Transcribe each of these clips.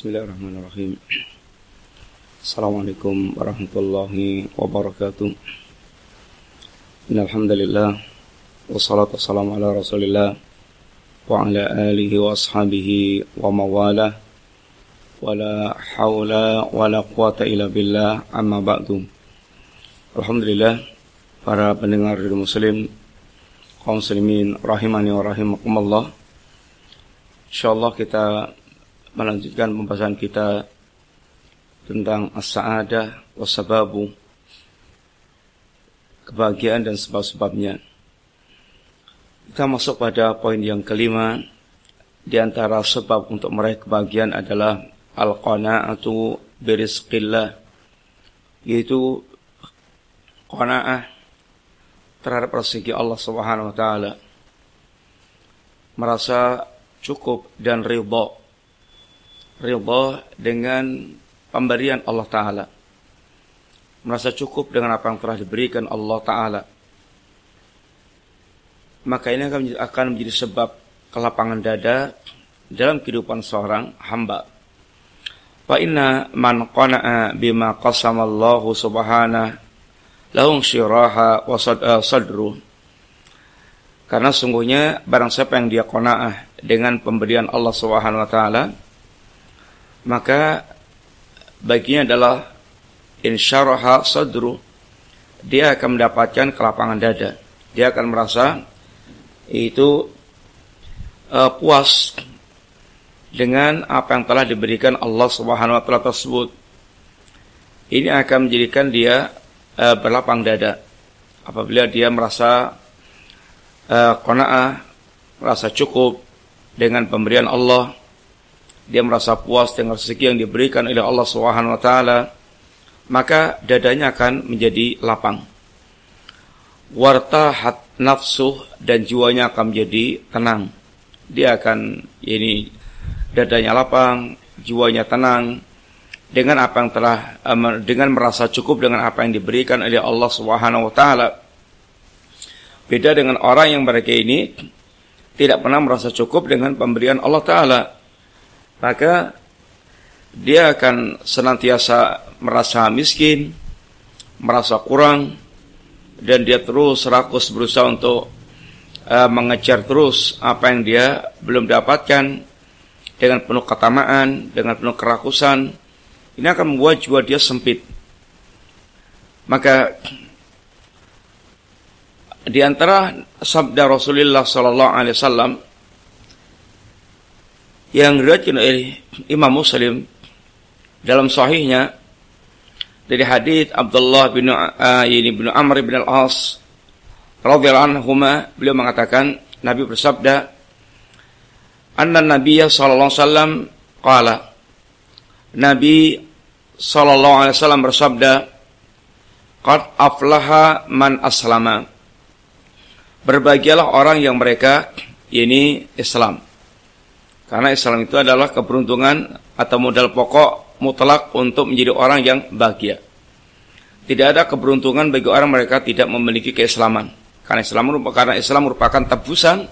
Bismillahirrahmanirrahim. Assalamualaikum warahmatullahi wabarakatuh. Innalhamdulillah wassalatu wassalamu ala Rasulillah wa ala alihi wa ashabihi wa mawalah wa la hawla wa la quwata illa billah amma ba'du. Alhamdulillah para pendengar muslim kaum muslimin rahimani wa rahimakumullah. Insyaallah kita melanjutkan pembahasan kita tentang as-sa'adah wasababu kebahagiaan dan sebab-sebabnya. Kita masuk pada poin yang kelima di antara sebab untuk meraih kebahagiaan adalah al-qana'atu birizqillah yaitu qanaah terhadap rezeki Allah Subhanahu wa taala. Merasa cukup dan ridha ridha dengan pemberian Allah Ta'ala. Merasa cukup dengan apa yang telah diberikan Allah Ta'ala. Maka ini akan menjadi sebab kelapangan dada dalam kehidupan seorang hamba. Fa inna man qana'a bima qasamallahu subhanahu lahum syiraha wa eh, sadru. Karena sungguhnya barang siapa yang dia qanaah dengan pemberian Allah Subhanahu wa taala, maka baginya adalah insyaraha sadru dia akan mendapatkan kelapangan dada. Dia akan merasa itu uh, puas dengan apa yang telah diberikan Allah Subhanahu wa taala tersebut. Ini akan menjadikan dia uh, berlapang dada. Apabila dia merasa uh, qanaah merasa cukup dengan pemberian Allah dia merasa puas dengan rezeki yang diberikan oleh Allah Subhanahu wa taala, maka dadanya akan menjadi lapang. Wartahat nafsu dan jiwanya akan menjadi tenang. Dia akan ini dadanya lapang, jiwanya tenang dengan apa yang telah dengan merasa cukup dengan apa yang diberikan oleh Allah Subhanahu wa taala. Beda dengan orang yang mereka ini tidak pernah merasa cukup dengan pemberian Allah taala maka dia akan senantiasa merasa miskin, merasa kurang, dan dia terus rakus berusaha untuk uh, mengejar terus apa yang dia belum dapatkan dengan penuh ketamaan, dengan penuh kerakusan. Ini akan membuat jiwa dia sempit. Maka di antara sabda Rasulullah sallallahu alaihi wasallam yang diriwayatkan oleh Imam Muslim dalam sahihnya dari hadis Abdullah bin uh, ini bin Amr bin Al-As radhiyallahu anhu beliau mengatakan Nabi bersabda anna Nabi sallallahu alaihi wasallam qala Nabi sallallahu alaihi wasallam bersabda qad aflaha man aslama berbahagialah orang yang mereka ini Islam karena Islam itu adalah keberuntungan atau modal pokok mutlak untuk menjadi orang yang bahagia. Tidak ada keberuntungan bagi orang mereka tidak memiliki keislaman. Karena Islam merupakan karena Islam merupakan tebusan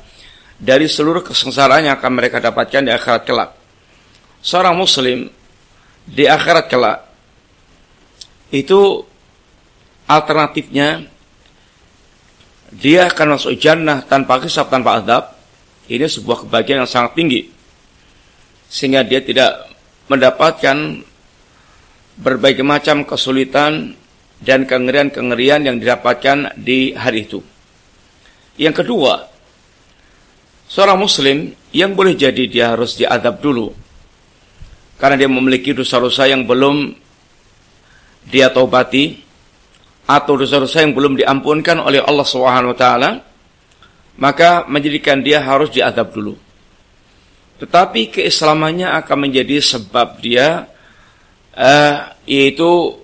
dari seluruh kesengsaraan yang akan mereka dapatkan di akhirat kelak. Seorang muslim di akhirat kelak itu alternatifnya dia akan masuk jannah tanpa kisah tanpa adab. Ini sebuah kebahagiaan yang sangat tinggi sehingga dia tidak mendapatkan berbagai macam kesulitan dan kengerian-kengerian yang didapatkan di hari itu. Yang kedua, seorang muslim yang boleh jadi dia harus diadab dulu karena dia memiliki dosa-dosa yang belum dia taubati atau dosa-dosa yang belum diampunkan oleh Allah taala maka menjadikan dia harus diadab dulu. Tetapi keislamannya akan menjadi sebab dia uh, yaitu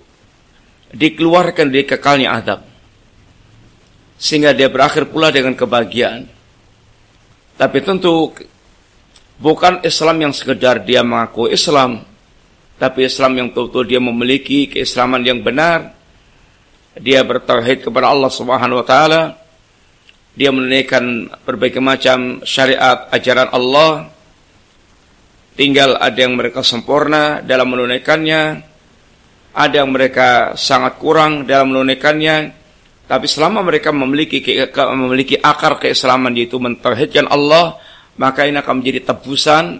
dikeluarkan dari kekalnya adab. Sehingga dia berakhir pula dengan kebahagiaan. Tapi tentu bukan Islam yang sekedar dia mengaku Islam, tapi Islam yang betul-betul dia memiliki keislaman yang benar. Dia bertauhid kepada Allah Subhanahu wa taala. Dia menunaikan berbagai macam syariat ajaran Allah tinggal ada yang mereka sempurna dalam menunaikannya, ada yang mereka sangat kurang dalam menunaikannya, tapi selama mereka memiliki memiliki akar keislaman yaitu mentauhidkan Allah, maka ini akan menjadi tebusan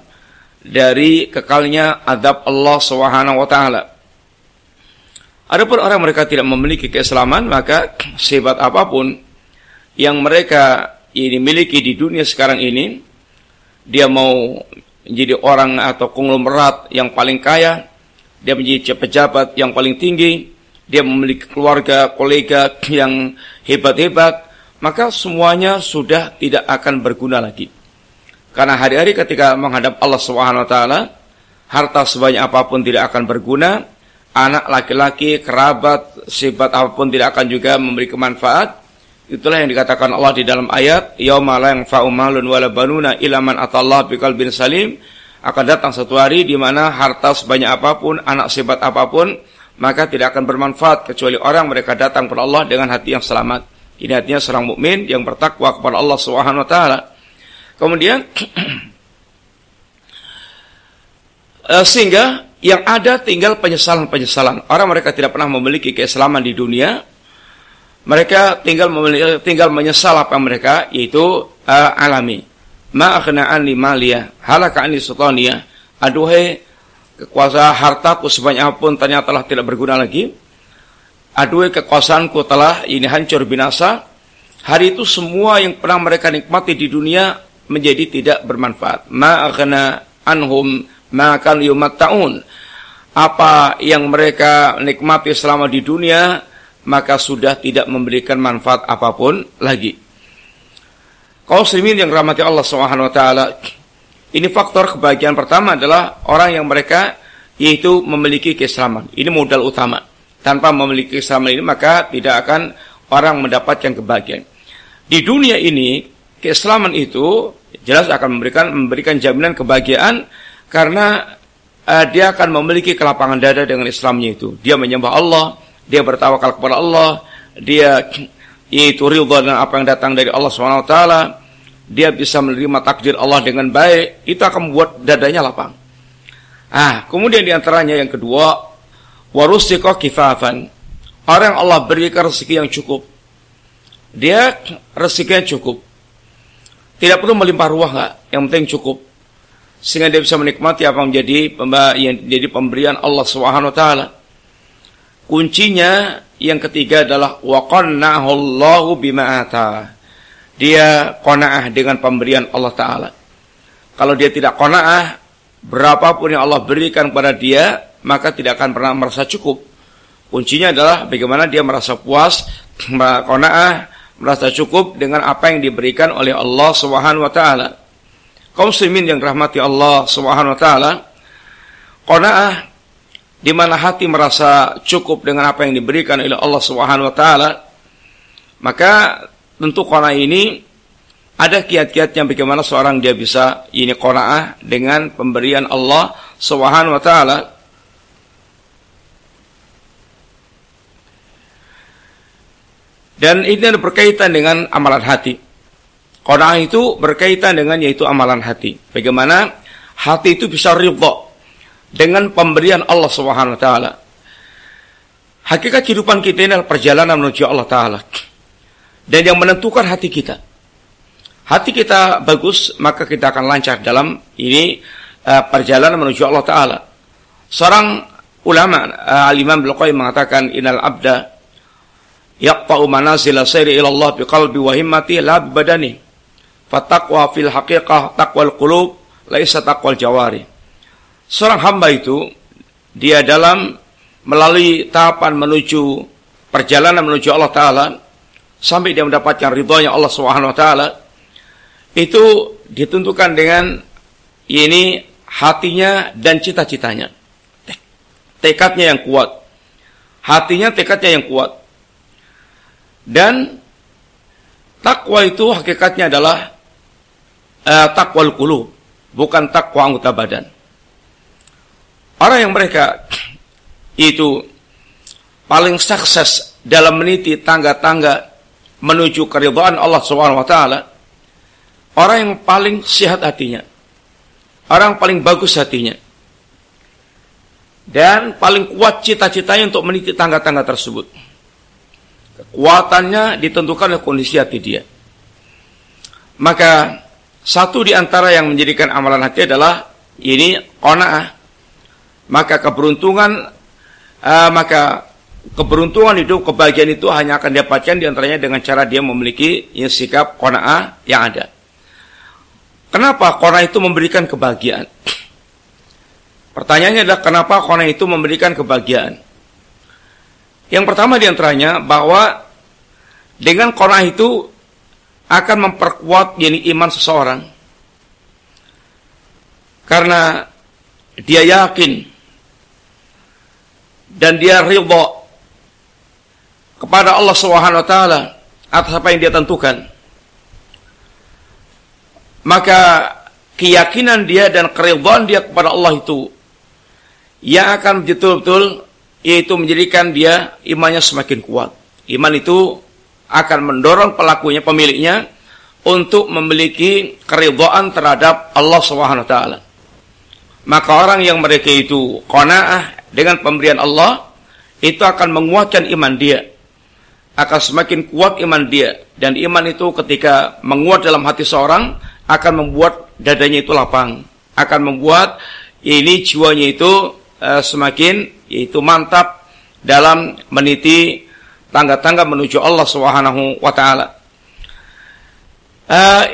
dari kekalnya adab Allah Subhanahu wa taala. Adapun orang mereka tidak memiliki keislaman, maka sebat apa pun yang mereka ini miliki di dunia sekarang ini, dia mau menjadi orang atau konglomerat yang paling kaya, dia menjadi pejabat yang paling tinggi, dia memiliki keluarga, kolega yang hebat-hebat, maka semuanya sudah tidak akan berguna lagi. Karena hari-hari ketika menghadap Allah Subhanahu harta sebanyak apa pun tidak akan berguna, anak laki-laki, kerabat, sifat apa pun tidak akan juga memberi kemanfaat. Itulah yang dikatakan Allah di dalam ayat, yauma la yanfa'u malun wala banuna illa man atallah biqalbin salim. Akan datang satu hari di mana harta sebanyak apa pun, anak sifat apa pun, maka tidak akan bermanfaat kecuali orang mereka datang kepada Allah dengan hati yang selamat. Ini artinya seorang mukmin yang bertakwa kepada Allah Subhanahu wa taala. Kemudian eh, sehingga yang ada tinggal penyesalan-penyesalan. Orang mereka tidak pernah memiliki keislaman di dunia. Mereka tinggal tinggal menyesal apa mereka yaitu uh, alami. Ma akhna anni malia, halaka anni sultaniya. Aduhai kekuasaan hartaku sebanyak apa pun ternyata telah tidak berguna lagi. Aduhai kekuasaanku telah ini hancur binasa. Hari itu semua yang pernah mereka nikmati di dunia menjadi tidak bermanfaat. Ma aghna anhum ma kan yumatta'un. Apa yang mereka nikmati selama di dunia maka sudah tidak memberikan manfaat apa pun lagi. Kau muslimin yang rahmati Allah Subhanahu wa taala, ini faktor kebahagiaan pertama adalah orang yang mereka yaitu memiliki keislaman. Ini modal utama. Tanpa memiliki keislaman ini maka tidak akan orang mendapatkan kebahagiaan. Di dunia ini keislaman itu jelas akan memberikan memberikan jaminan kebahagiaan karena uh, dia akan memiliki kelapangan dada dengan Islamnya itu. Dia menyembah Allah, dia bertawakal kepada Allah, dia itu ridha dengan apa yang datang dari Allah Subhanahu wa taala. Dia bisa menerima takdir Allah dengan baik, itu akan membuat dadanya lapang. Ah, kemudian di antaranya yang kedua, warusiko kifafan. Orang Allah berikan rezeki yang cukup. Dia rezekinya cukup. Tidak perlu melimpah ruah nggak, yang penting cukup. Sehingga dia bisa menikmati apa yang menjadi jadi pemberian Allah Subhanahu wa taala. Kuncinya yang ketiga adalah wa Allahu bima ata. Dia qanaah dengan pemberian Allah taala. Kalau dia tidak qanaah, berapapun yang Allah berikan kepada dia, maka tidak akan pernah merasa cukup. Kuncinya adalah bagaimana dia merasa puas, qanaah merasa cukup dengan apa yang diberikan oleh Allah Subhanahu wa taala. Kaum muslimin yang rahmati Allah Subhanahu wa taala, qanaah di mana hati merasa cukup dengan apa yang diberikan oleh Allah Subhanahu wa taala, maka tentu qanaah ini ada kiat-kiatnya bagaimana seorang dia bisa ini qanaah dengan pemberian Allah Subhanahu wa taala Dan ini ada berkaitan dengan amalan hati. Qanaah itu berkaitan dengan yaitu amalan hati. Bagaimana hati itu bisa ridha dengan pemberian Allah Subhanahu wa taala. Hakikat kehidupan kita ini adalah perjalanan menuju Allah taala. Dan yang menentukan hati kita. Hati kita bagus, maka kita akan lancar dalam ini uh, perjalanan menuju Allah taala. Seorang ulama uh, Al-Imam mengatakan inal abda yaqta'u manazil sayri ila Allah biqalbi wa himmati la badani fataqwa fil haqiqah taqwal qulub laisa taqwal jawari seorang hamba itu dia dalam melalui tahapan menuju perjalanan menuju Allah taala sampai dia mendapatkan ridhonya Allah Subhanahu wa taala itu ditentukan dengan ini hatinya dan cita-citanya. Tekadnya yang kuat. Hatinya tekadnya yang kuat. Dan takwa itu hakikatnya adalah uh, takwa qulub, bukan takwa anggota badan. Orang yang mereka itu paling sukses dalam meniti tangga-tangga menuju keridhaan Allah Subhanahu wa taala, orang yang paling sehat hatinya. orang paling bagus hatinya. Dan paling kuat cita-citanya untuk meniti tangga-tangga tersebut. Kekuatannya ditentukan oleh kondisi hati dia. Maka satu di antara yang menjadikan amalan hati adalah ini qanaah. Maka keberuntungan uh, maka keberuntungan itu, kebahagiaan itu hanya akan didapatkan di antaranya dengan cara dia memiliki ya, sikap qanaah yang ada. Kenapa qanaah itu memberikan kebahagiaan? Pertanyaannya adalah kenapa qanaah itu memberikan kebahagiaan? Yang pertama di antaranya bahwa dengan qanaah itu akan memperkuat yani iman seseorang. Karena dia yakin dan dia ridha kepada Allah Subhanahu wa taala atas apa yang dia tentukan. Maka keyakinan dia dan keridhaan dia kepada Allah itu yang akan betul-betul yaitu menjadikan dia imannya semakin kuat. Iman itu akan mendorong pelakunya, pemiliknya untuk memiliki keridhaan terhadap Allah Subhanahu wa taala. Maka orang yang mereka itu qanaah dengan pemberian Allah itu akan menguatkan iman dia akan semakin kuat iman dia dan iman itu ketika menguat dalam hati seorang akan membuat dadanya itu lapang akan membuat ini jiwanya itu uh, semakin yaitu mantap dalam meniti tangga-tangga menuju Allah Subhanahu wa taala. Uh,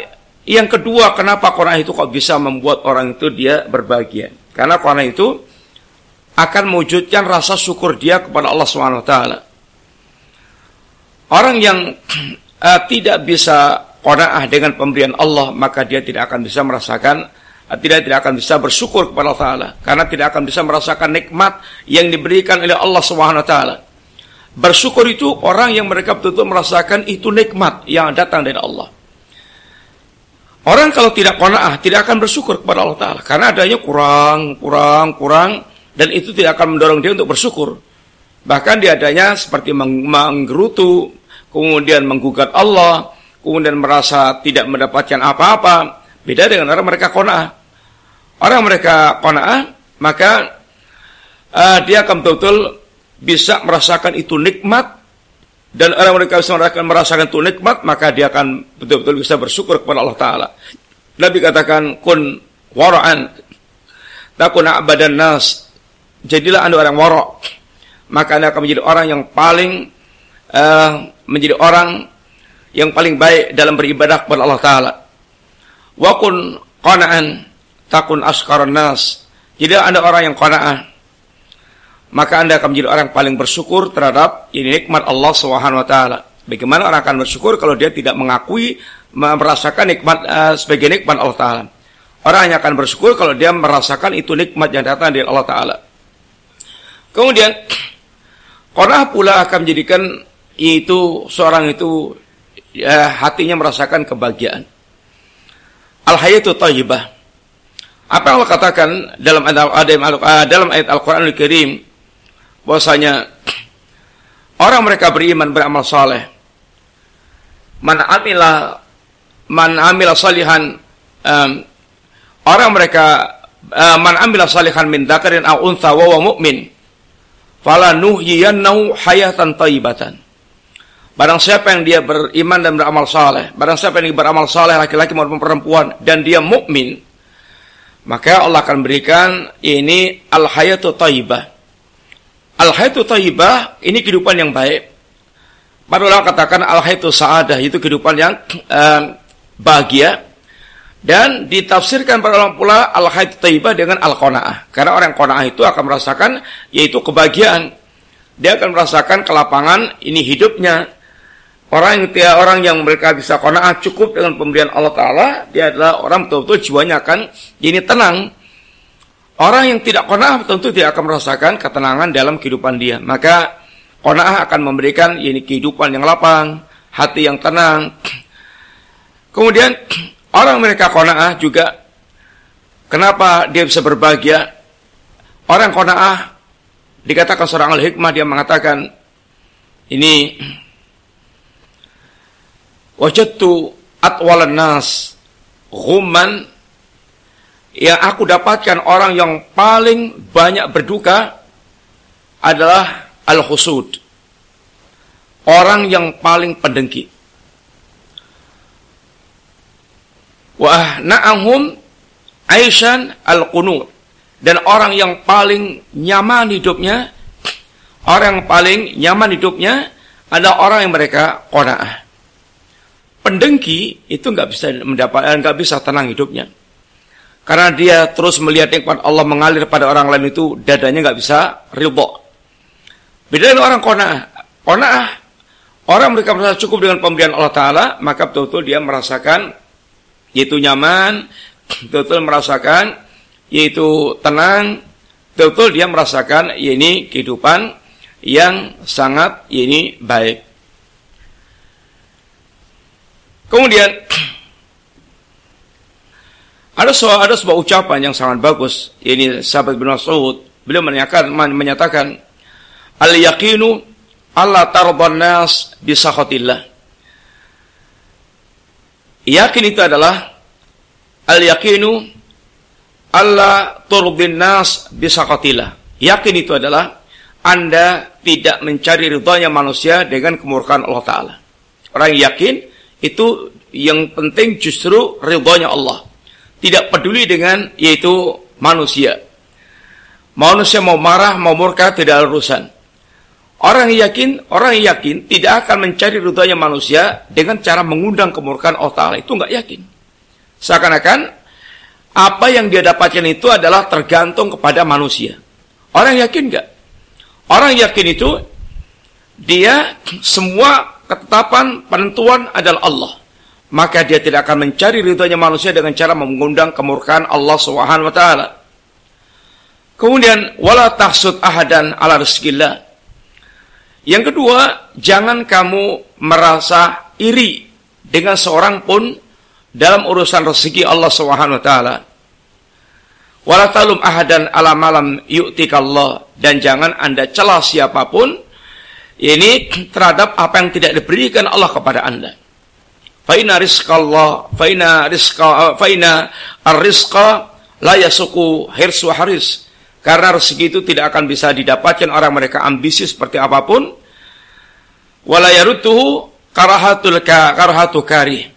yang kedua, kenapa Quran itu kok bisa membuat orang itu dia berbahagia? Karena Quran itu akan mewujudkan rasa syukur dia kepada Allah taala. Orang yang uh, tidak bisa qanaah dengan pemberian Allah, maka dia tidak akan bisa merasakan uh, tidak tidak akan bisa bersyukur kepada Allah Taala karena tidak akan bisa merasakan nikmat yang diberikan oleh Allah Subhanahu taala. Bersyukur itu orang yang mereka betul-betul merasakan itu nikmat yang datang dari Allah. Orang kalau tidak qanaah tidak akan bersyukur kepada Allah Taala karena adanya kurang, kurang, kurang dan itu tidak akan mendorong dia untuk bersyukur. Bahkan diadanya seperti menggerutu, kemudian menggugat Allah, kemudian merasa tidak mendapatkan apa-apa, beda dengan orang mereka kona'ah. Orang mereka kona'ah, maka uh, dia akan betul-betul bisa merasakan itu nikmat, dan orang mereka bisa merasakan, merasakan itu nikmat, maka dia akan betul-betul bisa bersyukur kepada Allah Ta'ala. Nabi katakan, kun wara'an, takun abadan nas, jadilah anda orang warok, maka anda akan menjadi orang yang paling uh, menjadi orang yang paling baik dalam beribadah kepada Allah Ta'ala. Wa kun qana'an takun askaran nas. Jadi anda orang yang qana'ah. Maka anda akan menjadi orang yang paling bersyukur terhadap ini nikmat Allah Subhanahu wa taala. Bagaimana orang akan bersyukur kalau dia tidak mengakui merasakan nikmat uh, sebagai nikmat Allah taala. Orang hanya akan bersyukur kalau dia merasakan itu nikmat yang datang dari Allah taala. Kemudian qanaah pula akan menjadikan itu seorang itu ya, hatinya merasakan kebahagiaan. Al-hayatu thayyibah. Apa yang Allah katakan dalam ah, dalam ayat Al-Qur'an Al-Karim bahwasanya orang mereka beriman beramal saleh man amila man amila salihan um, orang mereka uh, man amila salihan min dzakarin aw untha wa mu'min fala nuhyiyannahu hayatan thayyibatan Barang siapa yang dia beriman dan beramal saleh, barang siapa yang beramal saleh laki-laki maupun perempuan dan dia mukmin, maka Allah akan berikan ini al hayatu thayyibah. Al hayatu thayyibah ini kehidupan yang baik. Para ulama katakan al hayatu sa'adah itu kehidupan yang uh, bahagia dan ditafsirkan para ulama pula al hayatu thayyibah dengan al qanaah. Karena orang qanaah itu akan merasakan yaitu kebahagiaan. Dia akan merasakan kelapangan ini hidupnya, Orang yang orang yang mereka bisa kona'ah cukup dengan pemberian Allah Ta'ala, dia adalah orang betul-betul jiwanya akan ini tenang. Orang yang tidak kona'ah tentu tidak akan merasakan ketenangan dalam kehidupan dia. Maka kona'ah akan memberikan ini kehidupan yang lapang, hati yang tenang. Kemudian orang mereka kona'ah juga kenapa dia bisa berbahagia? Orang kona'ah dikatakan seorang al-hikmah dia mengatakan ini wajadtu atwalan nas ghumman yang aku dapatkan orang yang paling banyak berduka adalah al-husud. Orang yang paling pendengki. Wa na'ahum aishan al-qunut. Dan orang yang paling nyaman hidupnya, orang yang paling nyaman hidupnya ada orang yang mereka qanaah. Pendengki itu nggak bisa mendapat nggak bisa tenang hidupnya. Karena dia terus melihat nikmat Allah mengalir pada orang lain itu dadanya nggak bisa ridho. Beda dengan orang qanaah. Qanaah orang mereka merasa cukup dengan pemberian Allah Taala, maka betul-betul dia merasakan yaitu nyaman, betul-betul merasakan yaitu tenang, betul-betul dia merasakan ya ini kehidupan yang sangat ya ini baik. Kemudian ada sebuah, ada sebuah ucapan yang sangat bagus. Ini sahabat bin Mas'ud. Beliau menyatakan, menyatakan al yaqinu Allah tarban nas bisakhatillah. Yakin itu adalah al yaqinu Allah turdin nas bisakhatillah. Yakin itu adalah Anda tidak mencari ridhonya manusia dengan kemurkaan Allah Ta'ala. Orang yakin itu yang penting justru ridhonya Allah. Tidak peduli dengan yaitu manusia. Manusia mau marah, mau murka tidak ada urusan. Orang yang yakin, orang yang yakin tidak akan mencari ridhonya manusia dengan cara mengundang kemurkaan Allah Ta'ala. Itu nggak yakin. Seakan-akan apa yang dia dapatkan itu adalah tergantung kepada manusia. Orang yakin nggak? Orang yakin itu dia semua ketetapan penentuan adalah Allah. Maka dia tidak akan mencari ridhonya manusia dengan cara mengundang kemurkaan Allah Subhanahu wa taala. Kemudian wala tahsud ahadan ala rizkillah. Yang kedua, jangan kamu merasa iri dengan seorang pun dalam urusan rezeki Allah Subhanahu wa taala. Wala talum ahadan ala malam yu'tikallah dan jangan Anda celah siapa pun ini terhadap apa yang tidak diberikan Allah kepada Anda. Faina rizqallah, faina rizqa, faina ar-rizqa la yasuku hirsu haris. Karena rezeki itu tidak akan bisa didapatkan orang mereka ambisi seperti apa pun. Wala karahatul ka, karahatu kari.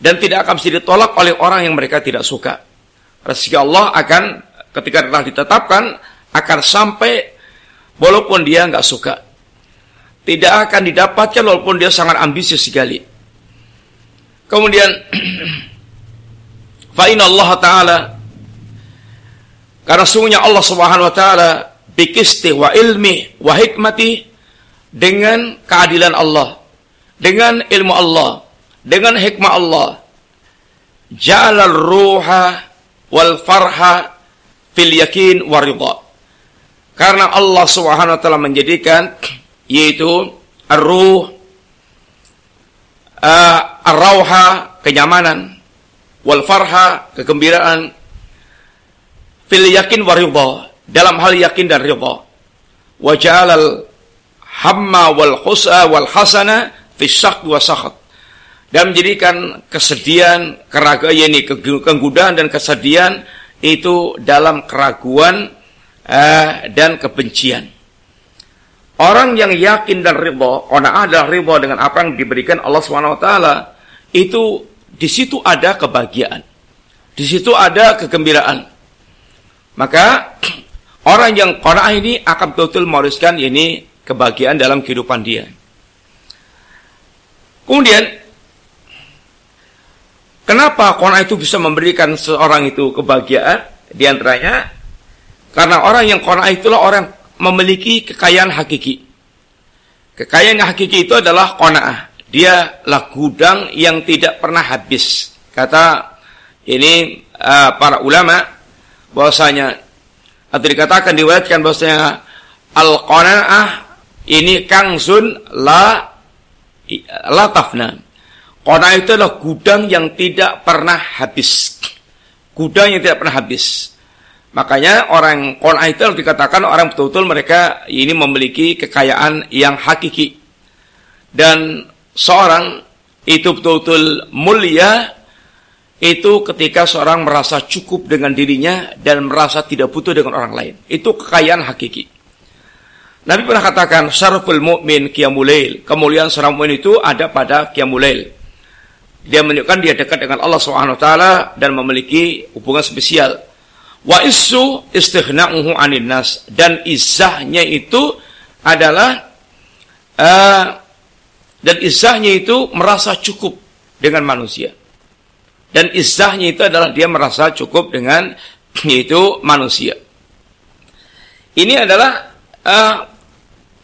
Dan tidak akan bisa ditolak oleh orang yang mereka tidak suka. Rezeki Allah akan ketika telah ditetapkan akan sampai walaupun dia nggak suka tidak akan didapatkan walaupun dia sangat ambisius sekali. Kemudian fa Allah taala karena sungguhnya Allah Subhanahu wa taala bikisti wa ilmi wa hikmati dengan keadilan Allah, dengan ilmu Allah, dengan hikmah Allah. Jalal ruha wal farha fil yakin waridha. Karena Allah Subhanahu wa taala menjadikan yaitu ar-ruh uh, ar-rauha kenyamanan wal farha kegembiraan fil yakin waridha dalam hal yakin dan ridha wa hamma wal khusa wal hasana fi syaq wa sakhat dan menjadikan kesedihan, keraguan ini kegudaan dan kesedihan itu dalam keraguan uh, dan kebencian. Orang yang yakin dan ridho, karena ada ridho dengan apa yang diberikan Allah swt, itu di situ ada kebahagiaan. Di situ ada kegembiraan. Maka orang yang qanaah ini akan betul-betul mewariskan ini kebahagiaan dalam kehidupan dia. Kemudian kenapa qanaah itu bisa memberikan seorang itu kebahagiaan? Di antaranya karena orang yang qanaah itulah orang memiliki kekayaan hakiki. Kekayaan yang hakiki itu adalah qanaah. Dia lah gudang yang tidak pernah habis. Kata ini uh, para ulama bahwasanya atau dikatakan diwayatkan bahwasanya al qanaah ini kangsun la la tafna. Qanaah itu adalah gudang yang tidak pernah habis. Gudang yang tidak pernah habis. Makanya orang Qur'an itu dikatakan orang betul-betul mereka ini memiliki kekayaan yang hakiki. Dan seorang itu betul-betul mulia itu ketika seorang merasa cukup dengan dirinya dan merasa tidak butuh dengan orang lain. Itu kekayaan hakiki. Nabi pernah katakan, syaraful mu'min qiyamulail. Kemuliaan seorang mukmin itu ada pada qiyamulail. Dia menunjukkan dia dekat dengan Allah Subhanahu wa taala dan memiliki hubungan spesial. Wa isu istighna'uhu 'anil nas dan izahnya itu adalah uh, dan izahnya itu merasa cukup dengan manusia. Dan izahnya itu adalah dia merasa cukup dengan yaitu manusia. Ini adalah uh,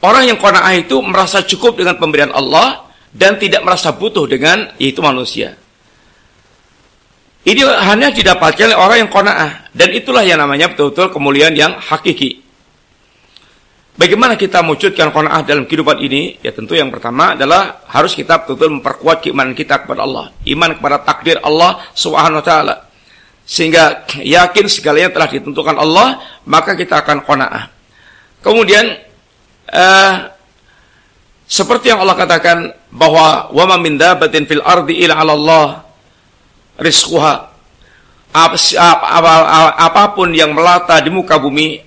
orang yang qanaah itu merasa cukup dengan pemberian Allah dan tidak merasa butuh dengan yaitu manusia. Ini hanya didapatkan oleh orang yang qanaah dan itulah yang namanya betul-betul kemuliaan yang hakiki. Bagaimana kita mewujudkan qanaah dalam kehidupan ini? Ya tentu yang pertama adalah harus kita betul-betul memperkuat keimanan kita kepada Allah, iman kepada takdir Allah Subhanahu wa. Sehingga yakin segalanya telah ditentukan Allah, maka kita akan qanaah. Kemudian uh, seperti yang Allah katakan bahwa wa ma min dabatin fil ardi 'ala Allah rizquha. Apa pun yang melata di muka bumi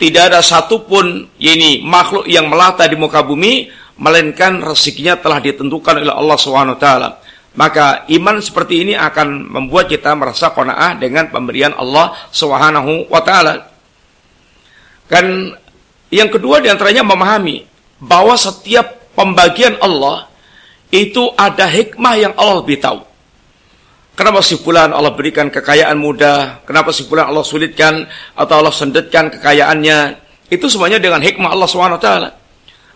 tidak ada satupun ini makhluk yang melata di muka bumi melainkan rezekinya telah ditentukan oleh Allah Subhanahu wa taala. Maka iman seperti ini akan membuat kita merasa qanaah dengan pemberian Allah Subhanahu wa taala. Dan yang kedua di antaranya memahami bahwa setiap pembagian Allah itu ada hikmah yang Allah lebih tahu. Kenapa si fulan Allah berikan kekayaan mudah? Kenapa si fulan Allah sulitkan atau Allah sendetkan kekayaannya? Itu semuanya dengan hikmah Allah SWT.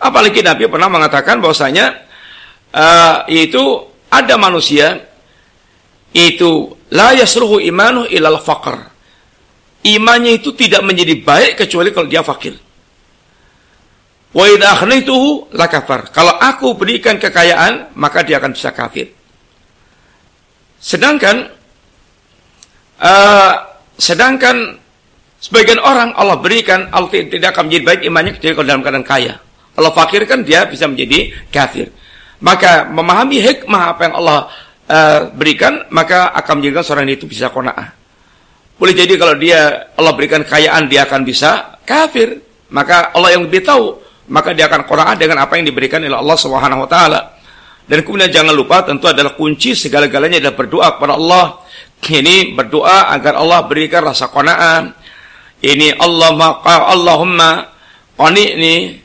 Apalagi Nabi pernah mengatakan bahwasanya uh, itu ada manusia itu la yasruhu imanu ilal faqr. Imannya itu tidak menjadi baik kecuali kalau dia fakir. Wa idza. Kalau aku berikan kekayaan, maka dia akan bisa kafir. Sedangkan uh, sedangkan sebagian orang Allah berikan Allah tidak akan menjadi baik imannya kecuali kalau dalam keadaan kaya. Allah fakir kan dia bisa menjadi kafir. Maka memahami hikmah apa yang Allah uh, berikan maka akan menjadikan seorang itu bisa kona'ah. Boleh jadi kalau dia Allah berikan kekayaan dia akan bisa kafir. Maka Allah yang lebih tahu maka dia akan kona'ah dengan apa yang diberikan oleh Allah Subhanahu wa taala. Dan kemudian jangan lupa tentu adalah kunci segala-galanya adalah berdoa kepada Allah. Ini berdoa agar Allah berikan rasa qanaah. Ini Allah maka Allahumma qani'ni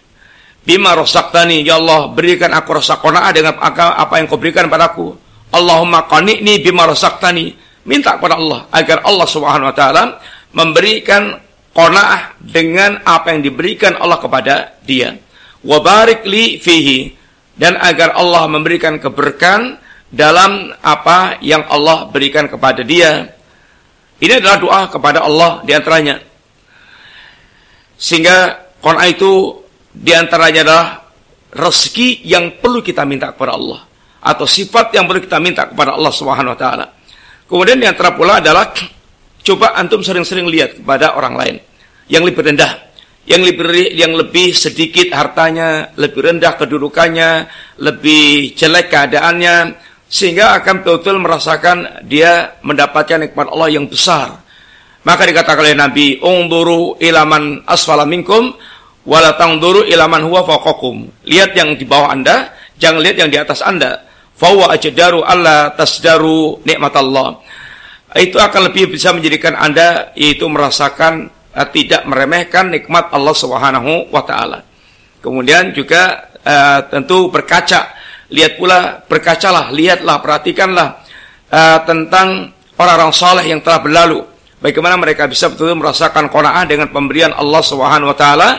bima rasaktani ya Allah berikan aku rasa qanaah dengan apa yang kau berikan padaku. Allahumma qani'ni bima rasaktani. Minta kepada Allah agar Allah Subhanahu wa taala memberikan qanaah dengan apa yang diberikan Allah kepada dia. Wa barik li fihi dan agar Allah memberikan keberkahan dalam apa yang Allah berikan kepada dia. Ini adalah doa kepada Allah di antaranya. Sehingga qanaah itu di antaranya adalah rezeki yang perlu kita minta kepada Allah atau sifat yang perlu kita minta kepada Allah Subhanahu taala. Kemudian di antara pula adalah coba antum sering-sering lihat kepada orang lain yang lebih rendah yang lebih yang lebih sedikit hartanya, lebih rendah kedudukannya, lebih jelek keadaannya, sehingga akan betul-betul merasakan dia mendapatkan nikmat Allah yang besar. Maka dikatakan oleh Nabi, "Ungduru ilaman asfala minkum wala tangduru ilaman huwa fawqakum." Lihat yang di bawah Anda, jangan lihat yang di atas Anda. Fawa ajdaru Allah tasdaru nikmat Allah. Itu akan lebih bisa menjadikan Anda yaitu merasakan uh, tidak meremehkan nikmat Allah Subhanahu wa taala. Kemudian juga uh, tentu berkaca, lihat pula berkacalah, lihatlah, perhatikanlah uh, tentang orang-orang saleh yang telah berlalu. Bagaimana mereka bisa betul-betul merasakan qanaah dengan pemberian Allah Subhanahu wa taala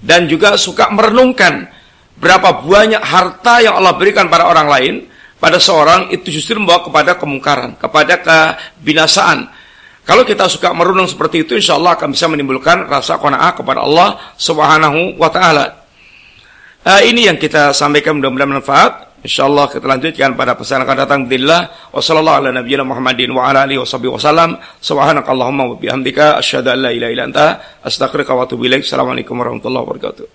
dan juga suka merenungkan berapa banyak harta yang Allah berikan pada orang lain pada seorang itu justru membawa kepada kemungkaran, kepada kebinasaan kalau kita suka merunung seperti itu, insya Allah akan bisa menimbulkan rasa kona'ah kepada Allah Subhanahu wa Ta'ala. Uh, ini yang kita sampaikan mudah-mudahan manfaat. Insya Allah kita lanjutkan pada pesan akan datang. Bismillah. Wassalamualaikum ala wasallam. Subhanakallahumma wa bihamdika. Asyhadu an la ilaha illa anta. Astaghfiruka wa atubu ilaik. Warahmatullahi wabarakatuh.